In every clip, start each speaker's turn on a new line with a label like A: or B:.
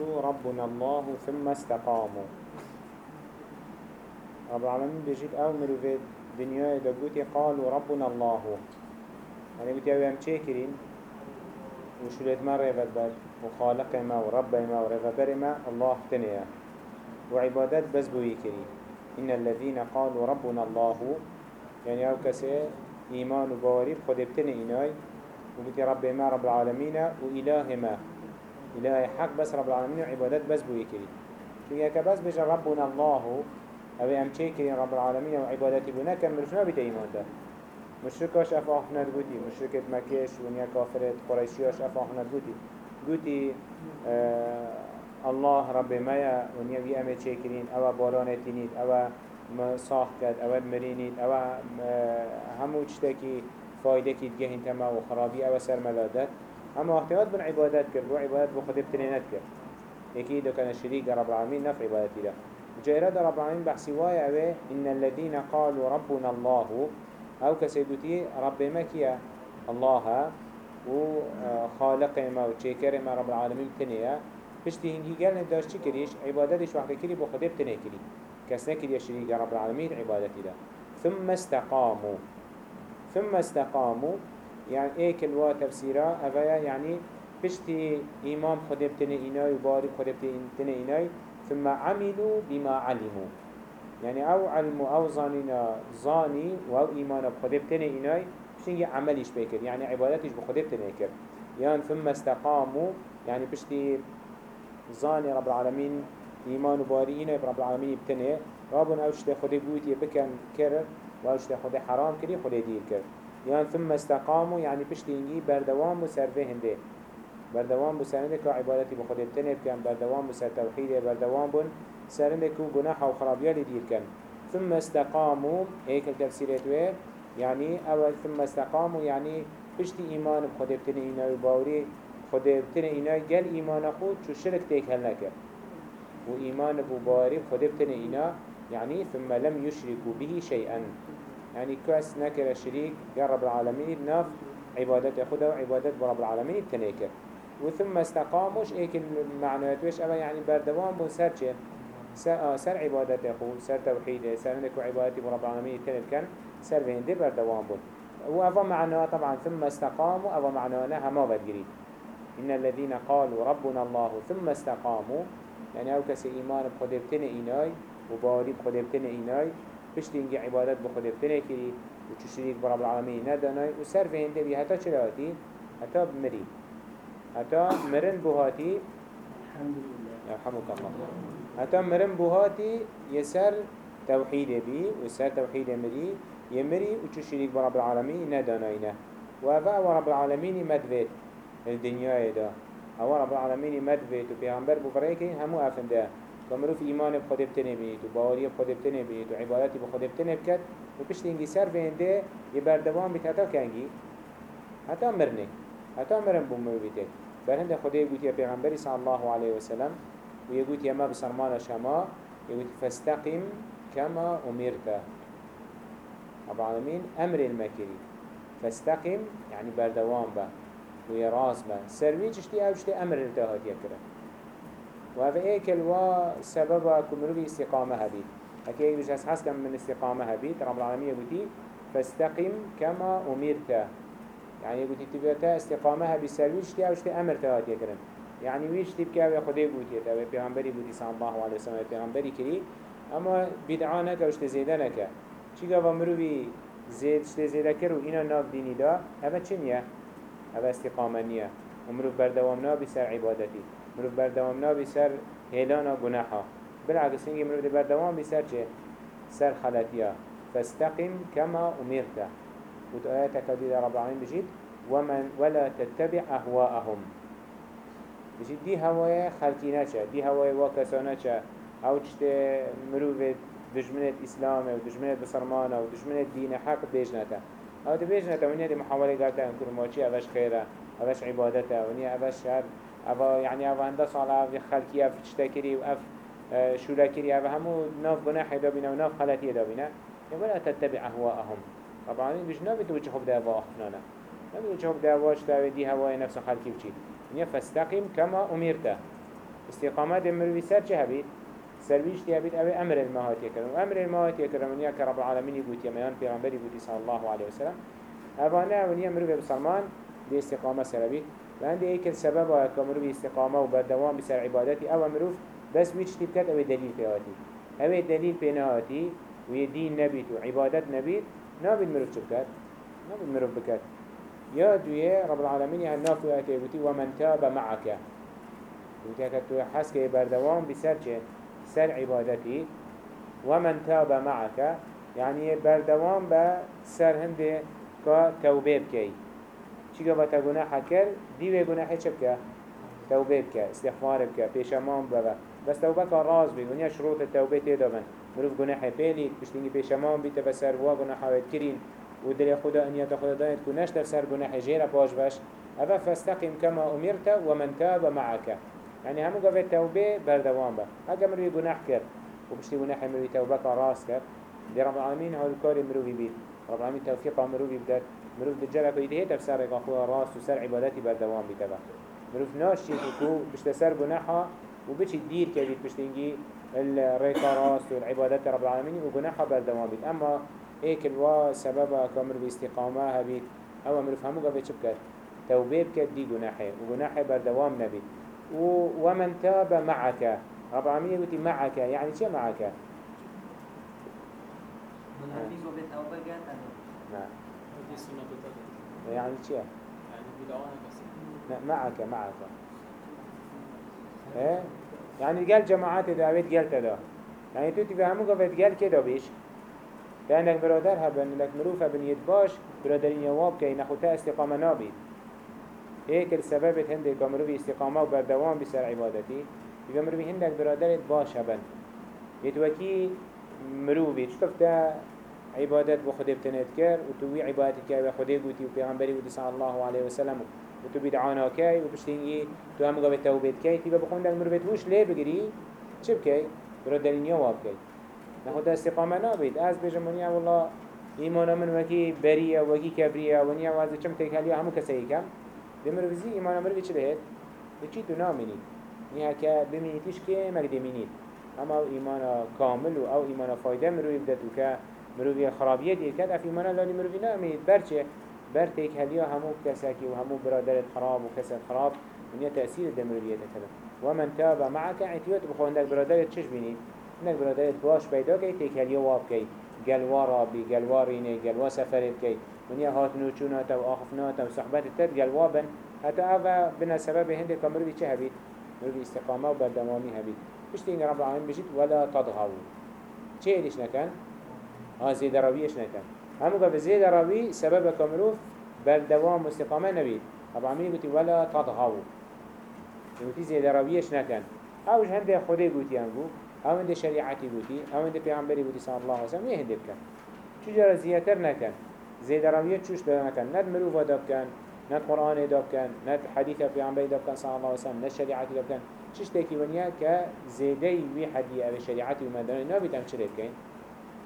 A: قالوا ربنا الله ثم استقاموا. رب العالمين بيجيت أو مروفيد دنيا دقوتي قالوا ربنا الله. يعني بيتي أوي هم تشيكرين وشلت ما ريفت بل وخالق ما ورب ما ورفبر ما الله تنيا. وعبادات بس بويكري إن الذين قالوا ربنا الله يعني أو كسي إيمان وبواري خد ابتني إناي وبيتي رب ما رب العالمين وإله ما. إله حق بس رب العالمين وعبادات بس بويكري فيها كبس بجا ربنا الله أبي أم تشيكرين رب العالمين وعبادتي بنا كان مرفنا بيت إيمان ده. مشركاش أف أحنا تقولي مشركة مكيش ونيا كافرة قريشياش أف أحنا تقولي قولي آه الله رب مايا ونيا بي أمي تشيكرين أو بارانة تنيد أو صاح كد أو مرينيد أو همو تشتكي فايدة كي تجهن تما وخرابي أو سر ملادات أما احتياط بن عبادات كر وعبادات بخدب تنينات كر أكيد كان الشريك رب العالمين نفع عبادتي له جيراد رب العالمين بحسي وايا أبي إن الذين قالوا ربنا الله. أو كسيدوتي رب مكيا الله وخالق ما وشيكر ما رب العالمين تنيا بشتي هنجي قال نداش چي كريش عبادتش وقت كري بخدب تنيا كري كسنا كري شريك رب العالمين عبادتي له ثم استقاموا. ثم استقاموا. يعني إيه كلوا تفسيرا أفايا يعني بشتي إمام خدب تنيا إناي وبارك خدب تنيا إناي ثم عملوا بما علموا. يعني أو علم أو ظانينا ظاني أو ايمان بخدب تنه ايناي بشتنجي عمليش بيكر يعني عبادتش بخدب تنه كر يعني ثم استقاموا يعني بشتي ظاني رب العالمين ايمان باري ايناي رب العالمين بتنه. رابن أو شتي خده بوتي بكن كر أو شتي خده حرام كري خده دير كر يعني ثم استقاموا يعني بشتنجي بردوام وسرفه هنده بردوام بسرنده که عبادتی بخود تنه بکن بردوام بسر توحیده بردوام بن سرنده که گناح و خرابیالی دیر ثم استقاموا هيك التفسيرات وين يعني أول ثم استقاموا يعني بشتي إيمان بخد بتني إنا وباوري خد بتني إنا قال إيمان أخوت شو شرك تيك هل نكر وإيمان بباري خد بتني إنا يعني ثم لم يشركوا به شيئا يعني كاس نكر الشريك يا رب العالمين ناف عبادة خدا وعبادة رب العالمين تنيكر وثم استقاموش ايك المعنويات ويش اما يعني بردوان بون سر چه سر عبادت اخو سر توحيد سر نكو عبادتي برب العالمين تنب كان سر بهنده بردوان بون. وأفا معناه طبعا ثم استقاموا أفا معناه هما بدقريد إن الذين قالوا ربنا الله ثم استقاموا يعني أو كسي إيمان بخدبتن إيناي وباري بخدبتن إيناي بشتنجي عبادت بخدبتن كري وتشريك برب العالمين نداناي وسر بهنده بي حتى چلاتي حتى بمري حتى مرن بوهاتي
B: الحمد لله
A: يرحمك الله حتى مرن بوهاتي يسر توحيد بي وسر توحيد مري يمري شريك برب العالمين نداناينه وفا رب العالمين مدفت الدنيا دا. هو رب العالمين مدفت وبيغمبر بفريكي همو افنده. كمرو في إيمان بخده بتنه بيت وباوري بخده بتنه بيت وعبادتي بخده بتنه بكت وبشت انجي سر بينده يبردوان بيت حتى كنجي حتى مرنه حتى مرن بومو بيتك برهند خده يقول يا پیغمبر صلى الله عليه وسلم ويقول يا ما بسرمان شما يقول فاستقم كما أمرت رب العالمين أمر المكري فاستقم يعني بردوان با ويا راس با. سروي تشتي أو تشتي أمر التهات يكره وهذا ايك الوا سبب كمروي استقامة هبيت. هكي يقول جاس حس كم من استقامة هبيت رب العالمين يقول فاستقم كما أمرت. يعني يقول تبيتا استقامها بسرويش تي أوش تي أمر تهات يكرن يعني ويش تبكي أو خدي بوتي تبي بيغمبري بوتي صلى الله عليه وسلم بيغمبري كري أما بدعانك أوش تزيدانك چی گفت؟ مروی زید شته زیده کرد و اینا ناف دینی دا. هوا چنیه؟ هوا استقامه نیه و مروف بردوام نابی سر عبادتی. مروف بردوام نابی سر هیلانا گناحا بالعکس اینگه مروف بردوام بی سر چه؟ سر خلطیه فاستقم كما أمرت. وتآياتك دي رب العالمين بجيت ومن ولا تتبع أهواءهم. بجيت دي هواية خلقيناتها دي هواية واكساناتها أو تشت مروفت دجمنت إسلام و دجمنت بسرمان و دجمنت دين حق بيجنته أو تبيجنته ونيا دي محاولة قالتا أن كل موشي أفش خيرا أفش عبادته ونيا أفش شهر أفا يعني أفا هنده صالة أفا خلقية أفا تشتكري وأف شولكري أفا همو ناف بناحي دابنا وناف خلاتية دابنا ولا تتبع أهواءهم طبعا مش نبي تو تشوف دعوة أخنانا نبي تشوف دعوة شتاوي دي هواي نفس خلقي وشي ونيا فاستقم كما أمرت استقامت مروي سر چه هبید؟ سرویش دی هبید؟ اوه أمر المهاتی کرن و أمر المهاتی کرن ونیا که رب العالمین گوتی میان پیغمبری گوتی صلی الله علیه وسلم اوانه ونیا مروی بسلمان دی استقامه سر و هنده و که مروی استقامه و بسر عبادتی أو مروف بس ویچ تیب کد اوه دلیل پیهاتی اوه دلیل پینهاتی و دین نبید و عبادت نبید نابید مروف؟ نابید بکد يا دوية رب العالمين هالناف ويأتي ومن تاب معك. وتاكد تو حسك بردوام بسر سر عبادتي. ومن تاب معك. يعني بردوام بسر هنده كا توبه بكي چيكا بتا گناحا كر ديوه گناحي چه بكا توبه بكا استغفار بكا پیشمان ببا بس توبه كا راز بي ونیا شروط التوبه تيدا من مروف گناحي بيلي پشتنگي پیشمان بيتا بسر وا گناحا كرين و دل خدا انيات خدا دايت كو نشتر سر گناح جيرا باش. باش أفا فاستقم كما أمرت ومن تاب معك يعني همو قفت توبه بردوان با هكا مروي گناح كر وبشتي گناح مروي توبه راس كر دي رب العالمين هو الكار مروي بيت رب العالمين توفيق مروي بدات. مروف دجالك ويده تفسر اخوة راس وسر عبادتي بردوان بيتبا مروف ناش شيكو بشت سر گناحا وبش دير كبيت بشتنجي الريكا راس والعبادات رب العالمين وگناحا بردوان بيت أما هيك الوا سبب كامر باستقامة هبيت أو أمر فهمو قفت شو بكت توبه بكت دي جناحه وجناحه بردوام نبي ومن تاب معك رب العالمين يقول معك يعني شو معك؟
B: قبل
A: نعم يعني شو؟
C: يعني بدعوانا بس.
A: معك معك. إيه؟ يعني قال جماعات داويت قال تدا يعني تو تفهمو قفت قال كده بيش. لأنك برادر هبن لك مروف هبن يتباش برادرين يواب كي نخوتا استقامة نابي. هيك السبب هندي كمروفي استقامة وبردوام بسر عبادتي. إذا مروفي هندك برادر باش هبن. يتوكي مروفي شتفتا عبادت بخده بتنت كر وتوي عبادتك كي بخده قوتي وبيغمبري قوتي صلى الله عليه وسلم وتو بدعانا كي وبشتنجي تو هم قبل توبت كي تبا بخوندك مروفي وش ليه بقري چه بكي برادرين يواب كي نخود استقامه نابید. از بجم ونیا والله ایمان من وکی بریه وکی کبریه ونیا وازه چم تکهلیه همو کم. دمر وزی ایمان من چه لهید بچی تو نامینید نیا که بمینیتیش که مقدمینید اما ایمان کامل و أو ایمان فایده مروی بدت و که مروی خرابیه دیر کد اف ایمان لالی مروی نامینید برچه؟ بر تکهلیه همو کسکی و همو برادرت خراب و کسر خراب. ونیا تأثیر دمرویت کده ومن تاب معك اعتيوت بخوندك برادرت چش بینید نك برادرت باش پیدا کی؟ تکلی واب کی؟ گلوا رابی گلوا رینه گلوا سفرت کی؟ ونیا هات نوچونات و آخفنات و صحبت تد گلوا بن. حتی اوه بنا سبب هنده کمرو بی چه هبید؟ مرو استقامه و بردمامی هبید. بشتی این رب العالمین بجید ولا تضغو چه ایدش نکن؟ ها زیده رویش نکن. همو که زیده روی سبب کمرو بردوام استقامه نبید. رب العالمین گوتی ولا تضغو گوتی زیده رویش نکن. آوش هنده خوده گوتی هنگو أو هنده شریعتی بودی أو هنده پیغمبری بودی صلی الله علیه وسلم چو جرا زیادتر نکن. زیده رویت چوش داده نکن. ند مروفا داب کن ند قرآن ند حدیث پیغمبری داب کن صلی الله علیه وسلم ند شریعتی داب کن چش تاکی ونیا که زیده وی حدی أو شریعتی و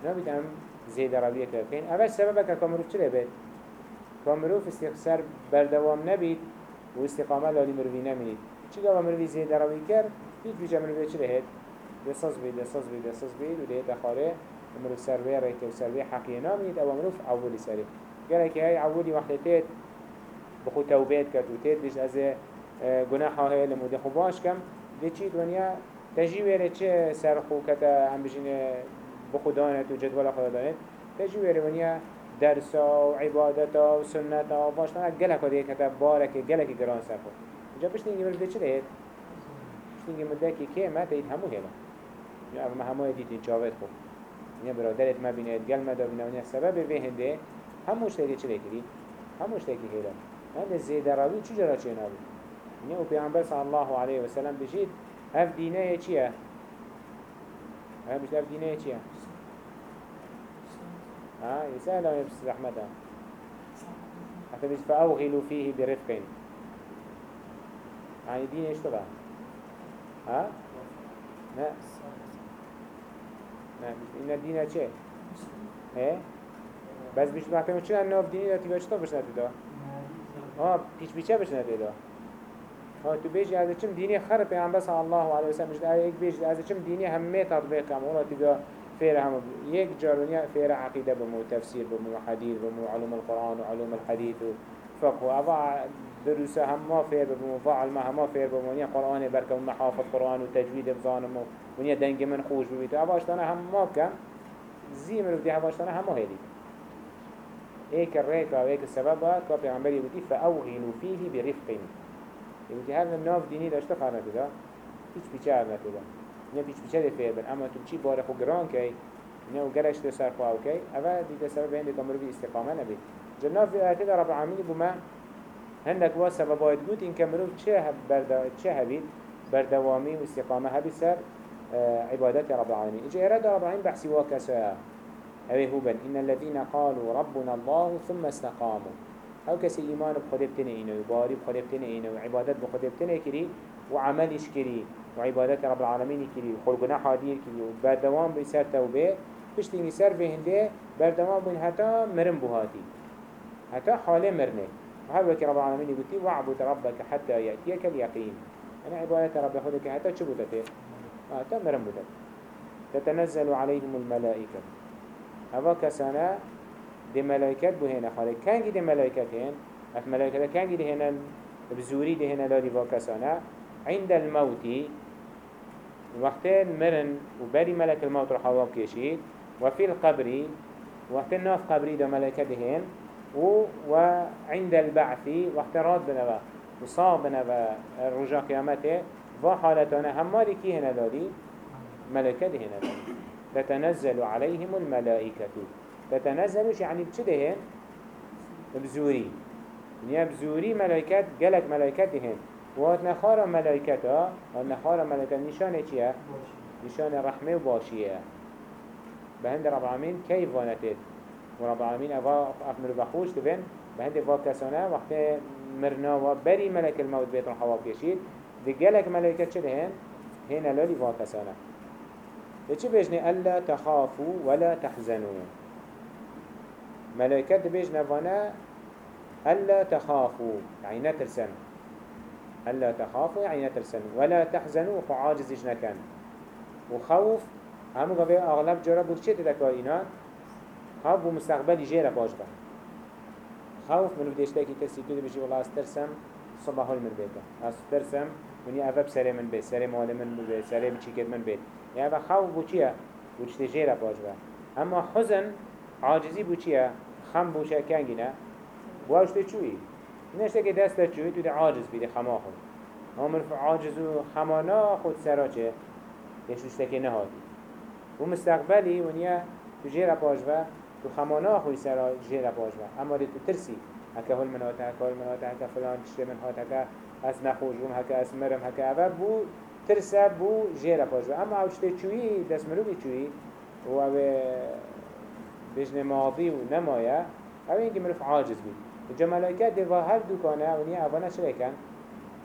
A: نابید هم زیده رویت بکن اول سبب که کامروف چلی بید کامروف استخسار بردوام نبید و استقامه لالی مروی نمید. چی گاه مروی زیده روی کرد؟ هیچ بیجا مروی چلی هید دساز بید دساز بید دساز بید و دیت خاره مروف سروی ریت و سروی حقیه نامید أو مروف اولی سری. گره که های اولی وقت تید بخو توبیت کرد و تید بیش از گناه های لموده خو باش کم. دی چی دنیا؟ تجیوه چه سرخو کتا هم بجین بخو دانت و جدول خدا دانت تجیوه ونیا درسا و عبادتا و سنتا و باش نه گلک ها دیگه کتا بارک گلک گران سرخو اینجا پشت اینگه مرد چه لید؟ پشت اینگه مده که که ما تید همو هلا یا اما همه دیتی جاوید خوب یا برادرت ما بینید گل ما دا بینه سبب به هنده هموش تیگه چه کری؟ هموش تیگه هیلا هنده زیده راوی چی جرا چه نابی؟ یا او پیغمبر صلی الله علیه و سلم بجید اف دینه چیه؟ اف دینه چیه؟ ها يسأل عن يبس رحمته. حتى بيجي فأوغلوا فيه برفق. يعني دين إيش تبع؟ ها؟ لا. نه این دینه چه؟ آه؟ بس بیش محکمه چه ناف دینی دا تیگاه چطور بشنه دا؟ آه پیچ پیچه بشنه دا ها تو بيجي از چم ديني خرب. پیغمبر صلى الله عليه وسلم مجد إيك بيجي از چم ديني همه تطبيق هم ولا تبقى فير هم يك جارونيا فير عقيدة بمو تفسير بمو حديث بمو علوم القرآن وعلوم الحديث وفقه أضع دروسه هما فير بمو فعل ما هما فير بمو ونيا قرآن بركة ومحافظ قرآن وتجويد بظانمو ونيا دنگ من خوش ببيتو أباشتنا هما كم زي مروف دي أباشتنا هما هيدي ايك الريكا وايك السبب كا پیغمبر يقول فأوغلوا فيه برفق. يقول هذا الناف ديني داشت قرنا كده پیچه هر نکده نه پیچه ده فیر بن؟ اما تو چی باره خو گران کی؟ نه و گرش تو سر خواه کی؟ اول دیده سبب هنده کامرو بی استقامه نبید جناب في آيات رب العالمين بما هندك وا سببات قلت إن كمرو چه بردا چه هبيد بردوامي واستقامة هبي سر عبادات رب العالمين إجا إرادة رب العالمين بحسي واكسا أبي هوبن إن الذين قالوا ربنا الله ثم استقاموا. أو بتنه إنه وباري بخده بتنه إنه وعبادات بخده بتنه كري وعملش كري وعبادات رب العالمين كري وخلقنا حادير كري وبردوام بسر توبة بشتيني سر بهنده بردوام بين حتى مرن بهاتي حتى حاله مرنه. وهذا رب العالمين يقول واعبد ربك حتى يأتيك اليقين. أنا عبادات رب خدك حتى شو بتته حتى مرن بتته تتنزل عليهم الملائكة. هذا كسانا دي ملائكات بو هنا خالي كان دي ملائكات هن؟ اف ملائكات كان دي هنا بزوري دي هنا لادي واكسانا عند الموت وقتين مرن وبري ملك الموت رح هوا كيشيد وفي القبر وقت ناف قبري ده هن و وعند البعث وقت راد بنوا وصاب بنوا الرجاء قيامته وحالتنا هماري كي هنا دادي؟ هنا دادي. تتنزل عليهم الملائكة. تتنزل يعني؟ بچه بزوري. يعني بزوري ملائكات جلك ملائكات دهن وات نخار ملائكتا وات نخار ملائكات نشانه چيه؟ نشانه رحمه وباشيه بهند رب العالمين كيف وانتت ورب العالمين افمر بخوش تبين بهند افا كسانه وقت مرنا وبري ملك الموت بيت رحوا بيشيد ملائكات چه دهن؟ هنا لولي فا كسانه لچه بيجني ألا تخافوا ولا تحزنوا. ملائكة بيجنا فانا ألا تخافوا. يعني نترسن. ألا تخافوا يعني نترسن ولا تحزنوا فعاجز نكن وخوف همو قبل أغلب جربوا چه تدكائنا خوف ومستقبل جيرا باجبا خوف منو بديشتاكي كسي كده بيجي والله استرسم صباح المربيتا استرسم وني أفب سري من بيت سري مال من بيت سري بچيكت من بيت يعني أفا خوف بو چيه بو چته جيرا باجبا أما حزن عاجزي بو چيه خم بو چه کنگی نه؟ بواشته چوی نشته که دست چوی تو ده عاجز بیده خما خود همون عاجز و خمانا خود سرا چه یشوشته که نهادی. و مستقبلی ونیا تو جیر پاجوه تو خمانا خوی سرا جیر اما دی تو ترسی. هکه هل منات هکه هل منات هکه فلان من هات هکه از نخوشون هکه از مرم هکه اول بو ترسه بو جیر پاجوه اما اوشته چوی دست مروی چوی و بجن ماضي و نمايا او اینکه مروف عاجز بید جا ملائکت دیوا هر دوکانه اونیه اوانه چرا کن؟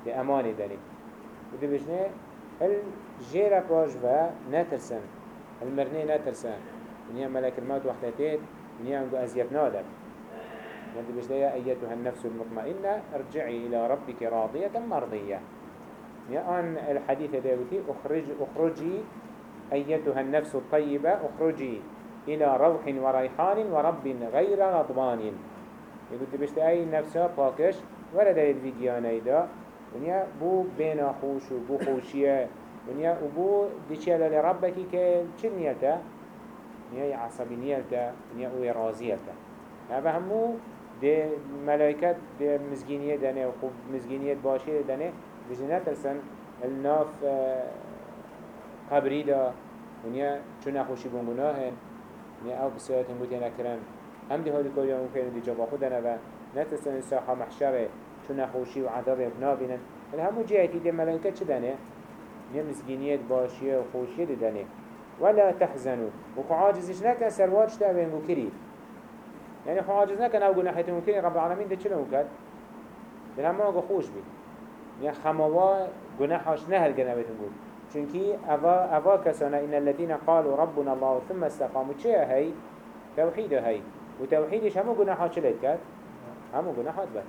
A: دی امانی داری و بجنه هل جیر باش و نترسن هل مرنه نترسن ونیا ملك الموت وقتتين ونیا انگو نادر ندي بجنه يا أيتها النفس المطمئنة ارجعي إلى ربك راضية مرضية. يا أن الحديث داوتي أخرج أخرجي أيتها النفس الطيبة أخرجي إلى روح وريحان ورب غير غضبان يقول بشت أي نفسها باكش ولا دليل فيدياني دا. ونيا بو بين خوش وبو خوشية ونيا وبو ديشيلا لربك كي چل نيالتا ونيا عصبي نيالتا ونيا اوي رازيالتا هذا همو دي ملائكات دي مزجينية داني وخوب مزجينية باشية داني بجنات السن الناف قبري دا. ونيا چون نخوشي بونگناهن نه أو بسیارت هم بودی نکرن هم حالی کاری هم کنن دی جبا خودن و نتستن ساحا محشره چون نخوشی و عذاب نابینن ولی همو جهتی دی ملائکه چه دنه؟ نه مسگینیت باشیه و خوشیه دی دنه ولا تحزنوا. وخو عاجزش نکن سرواج تا بینگو کری يعني خو عاجز نكن أو جناحته ممكن رب العالمين ده چلو كد بل هم ما خوش بي. يعني خموا جناحش نهل جنابتهم بود. أفا, أفا كسانا إن الذين قالوا ربنا الله ثم استقاموا چه هاي؟ توحيد هاي. وتوحيدش همو قناحات شلت كات همو قناحات بات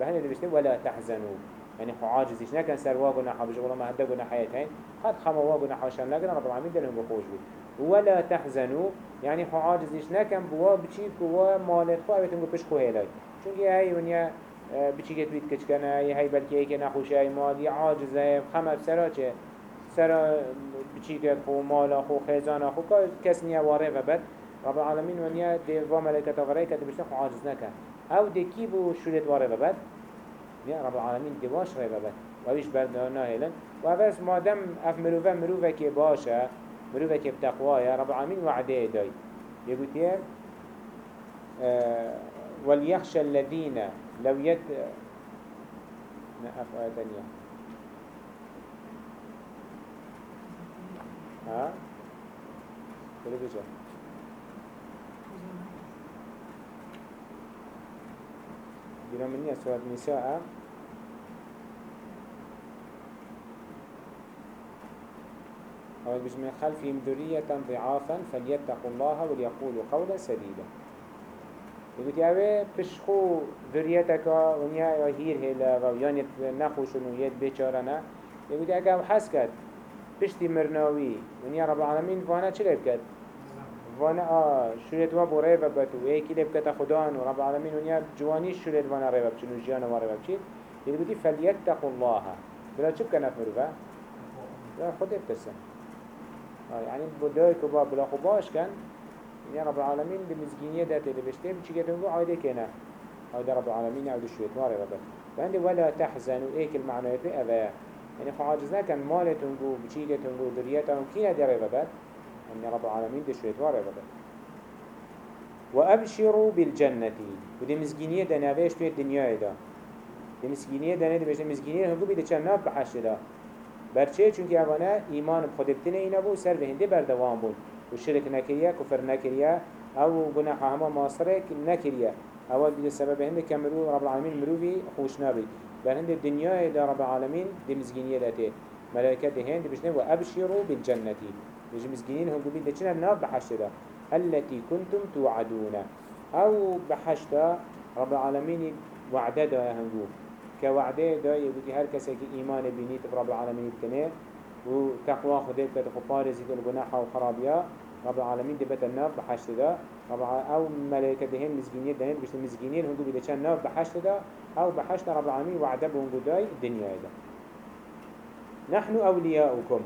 A: بهنا اللي بيشتم ولا تحزنوا. يعني خو عاجزيش نكن سر واقو نحا بجي والله ما هدا هين خد خما واقو نحا شان لقنا رب العالمين دلهم بخوش بي ولا تحزنوا. يعني خو عاجزيش نكن بوا بچي بوا مالت خو اويتن قو پش خو هلاي چونك هاي ونيا بچي كت بيت كچكنا هاي بلكي هيك نخوش هاي مال عاجز هاي خما بسرا چه؟ سرا بچي كت خو مالا خو خيزانا خو كس نيا واره وبد رب العالمين ونيا دي و ملائكة غريكة بشتن خو عاجز أو دي كيبو شولت واره وبد يا رب العالمين دي واش ريبا بد وويش بردنا هيلن وفاس مادم اف مروفا مروفا كي باشا مروفا كي بتقوى يا رب العالمين وعده داي يقول تيه آه وليخشى الذين لو يد نقف آية ها؟ بيجا بنا مني سورة النساء. أو بج من خلفهم ذرية ضعافا فليتقوا الله وليقولوا قولا سديدا. يقول يا بشخو ذريتك ونيا يهير هلا ويانت نخوش ونيت بيچارنا يقول يا حسكت بشتي مرناوي ونيا رب العالمين فانا چلي بكت وأنا آه شريت وابو ريبا بتو إيه كده بكتا خدان ورب العالمين ونيا جواني شريت وأنا ريبا بچنو جيانا وريبا بچين يقول فليتقوا الله. بلا چوب كنفر با لا خود ابتسم آه يعني بداية كبا بلا خباش كان يعني رب العالمين بمزجينية دات اللي بشتهم چي كتنقو عايدة كنا عايدة رب العالمين عايدة شوية ماري رب فعندي ولا تحزنوا ايك المعنى في أذايا يعني خو عاجزنا كان مالة تنقو بچي كتنقو دريتهم كينا دي رب يعني رب العالمين دي شوية ماري رب وأبشروا بالجنة. ودي مزجينية دا نابيش توي الدنيا دا دي مزجينية دا نابيش مزجينية هنقو بيدي چند ناب بحش دا. برچه چونکه اوانه ایمان بخود بتنه اینا بو سر به هنده بردوام بود و شرک نکریه کفر نکریه أو گناه همه ماصره نکریه اول بده سبب هنده که مرو رب العالمین مروی خوش نبید بل دنیای دا رب العالمین دی مزگینیه داته ملائکه ده هنده بشنه و ابشروا بالجنتی بيجي هنگو بید ده چنه ناف بحشت دا التي كنتم توعدون. أو بحشت رب العالمین وعده دا هنگو. كوعده دا يقول هر كسي إيمان بنيت برب العالمين بكنه وتقوى خده بكت خفارزي الجناح وخرابيا رب العالمين دي بيت النار بحشت دا. رب أو ملائكة دهن مزجينية دهن بيش المزجينين هنقول بيدا كان نار بحشت دا. أو بحشت رب العالمين وعده بهنقو داي الدنيا دا. نحن أولياؤكم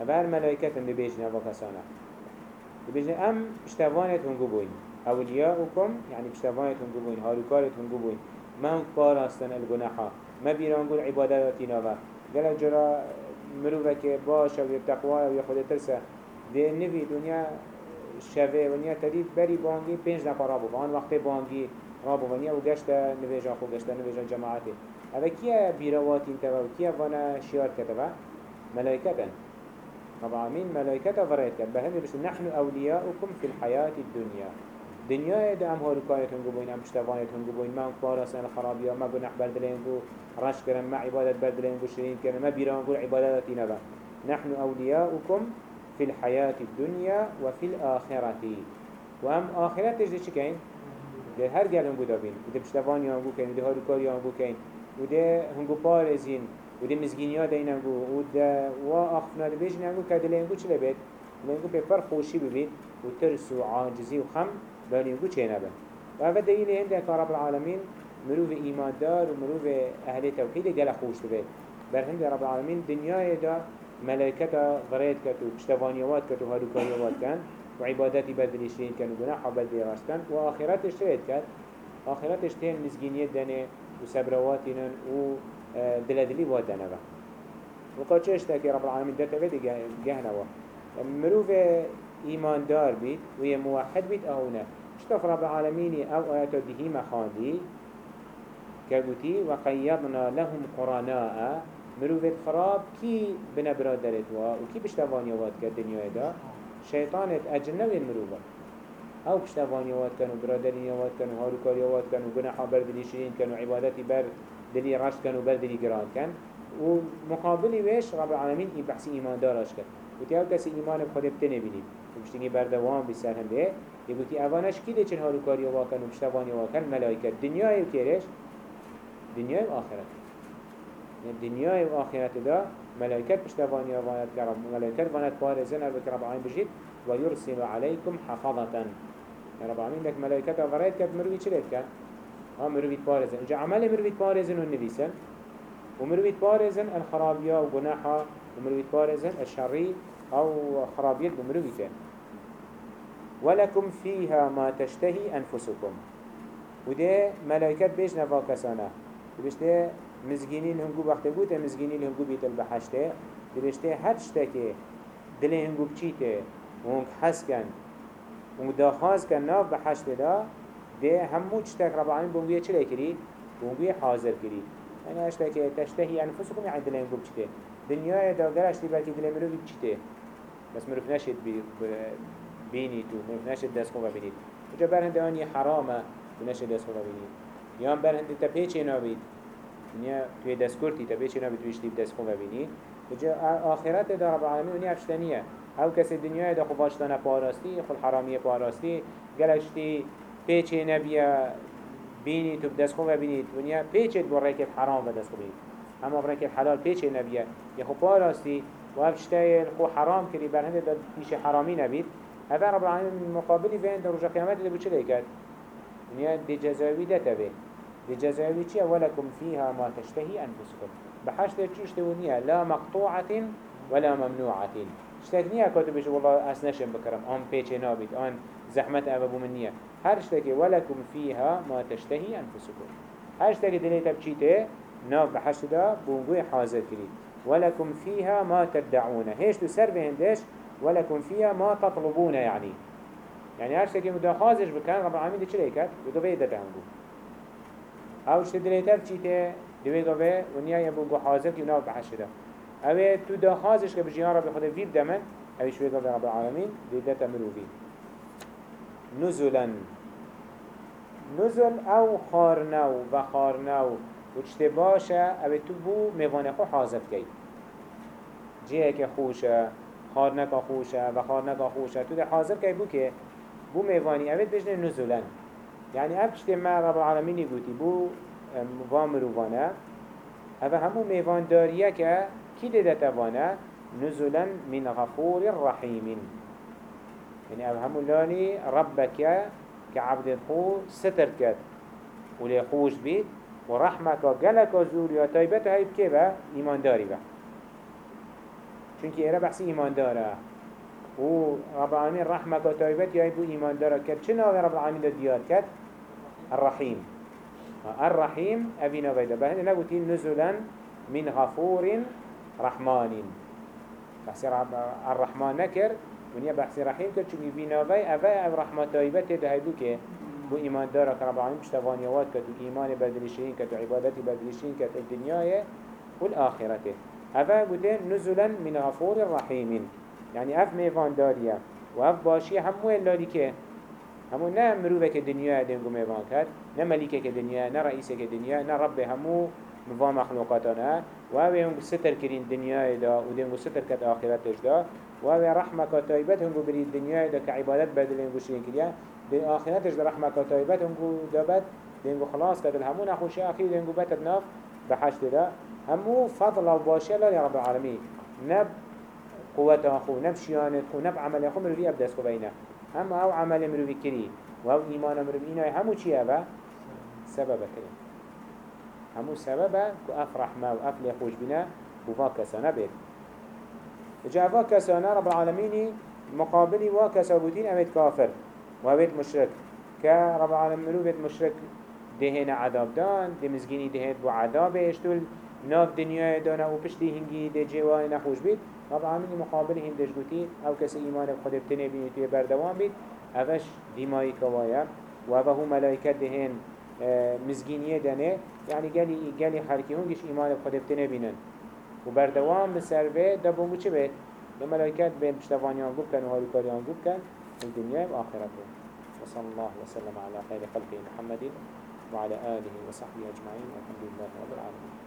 A: هذا الملائكة اللي بيجنا وكسانا بيجنا أم اشتوانت هنقو بوين أولياؤكم يعني اشتوانت هنقو بوين هاروكارت هنقو بوين ما هم كاراستن الجناحة ما بيران قول عباداتنا و قال جرا مروفك باش و تقوى و خود ترسه. ده نوی دنیا شوه ونیا تدید بری بانگی پنج نفر رابو وان وقت بانگی رابو ونیا و گشت نویجان خو گشت نویجان جماعته. اوه کیا بیروات انتبه و کیا وأنا شیار کتبه ملائکتن. رب العالمين ملائكته فرأيت كان بهذا بس نحن أولياؤكم في الحياة الدنيا. دنیا دا أم هاروکایتون گو بوین أم پشتوانیتون گو بوین ما پاراسن خرابی ما گناه بردلین گو رش کرن ما عبادت بردلين گو شرين کرن ما بیران گو عبادت نبا نحن أولياؤكم في الحياة الدنيا وفي الآخرة. وهم آخرتش دي چكين ده هر گل هنگو دابين. وده پشتوانی هنگو كين وده هاروکاری هنگو كين وده هنگو پارزين وده مزگینیا دا این هنگو وده وا اخفنا دبیجن هنگو کدله هنگو چله بید هنگو پیپر خوشی ببید و ترس و عاجزی و خم يقول چه هنده كرب العالمين مروف إيمان دار ومروف أهل توحيد قال خوش تبه بل هنده رب العالمين دنيا دا ملائكة غريت كتو بشتفانيوات كتو هادوكاريوات كان وعباداتي بدل شرين كان وقناح بدل راس كان وآخرات اشتريت كان آخرات اشتين مزجينية دانه وسبرواتنا ودلدلي وادنا وقد شاشتاكي رب العالمين. دا تبه جهنا مروف إيمان دار بيت وهي موحد بيت أهونا. اشتف رب العالمين أو آيات به مخاندي كبوتي وقيضنا لهم قرناء. مروفت خراب كي بنا برادرت وا وكي بشتواني وات كالدنيا دا. شيطانت أجنوي المروفة. أو بشتواني وات كانوا برادرين وات كانوا هاروكاري وات كانوا جناحا شرين كانوا عبادتي برد دلي رشد كانوا بردلي جران كان ومقابلي ويش رب العالمين يبحثي إيمان داراش كان وتي أو کسی ایمان بخود بتنه بینید و بشتینی بردوام بسر هنده یبوتی اوانش کی دیچن هارو کاری واکن و پشتوانی واکن؟ ملائکت. دنیای و کیرش دنیای و آخرت الدنيا وآخرة دا ملائكة بشتفاني وانت كرب ملائكة وانت بارزن أربك رب العالمين بجيت ويرسل عليكم حفظة. يا رب العالمين لك ملائكة وغريت كت مروي چلت كان ها مروي بارزن جا عمل مروي بارزن والنبيسن ومروي بارزن الخرابية وجناحة ومروي بارزن الشري أو خرابية بمروي كان ولكم فيها ما تشتهي أنفسكم وده ملائكة بيش نفا كسانا بيشته مزگینین هنگو وقت گوته مزگینین هنگو بیت البحشته درشته هر شتکه دل هنگو بچیته و هنگ حس کن و ناف بحشته دا ده همو چتک رب العالمین بونگویه چلی کری؟ بونگویه حاضر کری یعنی اشتکه تشتهی انفسکم یعنی دل هنگو بچیته دنیای دا گرشتی بلکه دل مروی بچیته بس مروف نشد بینی تو مروف نشد دست خوب بینید وجا برهنده آنی حرامه و نشد دست خوب بینید یا برهنده تا پیچه نابید دنیا توی دستکرتی تا بیچی نبی تویش دیب دست خوب بینی بجا آخرت دا رب العالمین ونی افشتنیه أو کسی دنیای دا خوب آشتانه پاراستی خود حرامی پاراستی گلشتی پیچی نبیه بینی تو دست خوب بینید ونیا پیچت بر ریکت حرام و دست خوب اما ریکت حلال پیچی نبیه یه خوب پاراستی و افشتای خو حرام کری بر هنده دا پیش حرامی نبید هذا رب العالمین مقابلی فين در رجا قیامت ده بچه لیکد ونیا دی جزاوی ده تبه لجزاوي چيا ولكم فيها ما تشتهي أنفسكم بحشت تشوش تونيها لا مقطوعة ولا ممنوعة. اشتاك كاتب بيش والله أسنشن بكرم آن بيچه نابد آن زحمت أبو منية هر اشتاكي ولكم فيها ما تشتهي أنفسكم هر اشتاكي دليتا بچيته ناب بحشت دا بونقوي حاضر كري ولكم فيها ما تدعون هيش تسر بهندش ولكم فيها ما تطلبون يعني يعني هر اشتاكي مداخازش بكان رب العالمين دي چليكت بدو بيدا تهنگو أو شت دلیتر چیته دوی گوه و نیا یه بونگو حاضر که ناو بحش ده اوه تو دا خازش که بجیان رب خود ویر دمن اوه شوی گوه رب العالمین دیدت مروفی نزلا نزل او خارنو و خارنو و چته باشه اوه تو بو میوانه خو حاضر کی جیه که خوشه خارنکا خوشه و خارنکا خوشه. تو ده حاضر کی بو که؟ بو میوانی اوه بجنه نزلا يعني اف چته ما رب العالمين يقولي بو وامروانه هذا همو ميوان داريه که كي ده توانا نزلا من غفور رحيم يعني همو لاني ربك كعبد الخو ستر ولي خوش بيت ورحمك قلق زور يا طيبت هاي بكيبا ايمان داري با چونك ايرا بحثي ايمان داره و رب العالمين رحمك وطيبت يا ابو ايمان داره كد چنا رب العالمين ده ديار كد الرحيم الرحيم أبينا بيدا بهن نقولين نزلا من غفور رحمن بحث الرحمن نكر ونيا بحث رحيم كر چونكي بينا بي أبا أب رحمة تده هيدو كه بو إيمان دارا كرب العالمين بشتفانيوات كتو إيمان بدلشين كتو عبادت بدلشين كتو الدنيا والآخرة أبا قلتين نزلا من غفور رحيم يعني أف ميفان داريا وأف باشي همو اللي كه همو نه مروفه که دنیا دنگو میوان کرد نه ملیکه که نه رئیسه که نه رب همو مفا مخلوقاتانه و اوه هنگو ستر کرین دنیا دا و دنگو ستر کت آخرتش دا و اوه رحمه که طایبت هنگو برید دنیا دا که عبادت بدل هنگو شرین کریا دی آخرتش دا رحمه که طایبت هنگو دابت دنگو خلاص کد همو نخوشی اخیر دنگو بتد ناف بحشت دا همو فضل و باشی الله رب العالمین نب قوت أخو نب شيانت خو نب عمل أخو مروي أبدأ سكو بينه هم أو عمل مروي كري و أو ايمان مروي اينا همو چي ابا سبب كري همو سبب كو افرح ما و افلي خوش بنا وفا كسانا بيت جاء فا كسانا رب العالمين مقابلي وا كسابوتين امت كافر و امت مشرك كرب العالمين مروي مشرك دهنا عذاب دان دي مزگيني دهت بو عذاب اشتول ناف دنیای دانه و پشتی هنگی ده جوای نخوش بید رب العالمین مقابل هندش گوتی أو کسی ایمان خود بتنه بینی توی بردوام بید اوش دیمایی کوایا و اوه ملائکت دهن مزگینیه دنه یعنی گلی گلی خلکی هنگش ایمان خود بتنه بینن و بردوام بسروه ده بونگو چه بید؟ ده ملائکت بین پشتوانیان گوب کن و هاریکاریان گوب کن. الدنيا وآخرته وصلى الله وسلم على خير خلقه محمد وعلى آله وصحبه أجمعين والحمد لله رب العالمين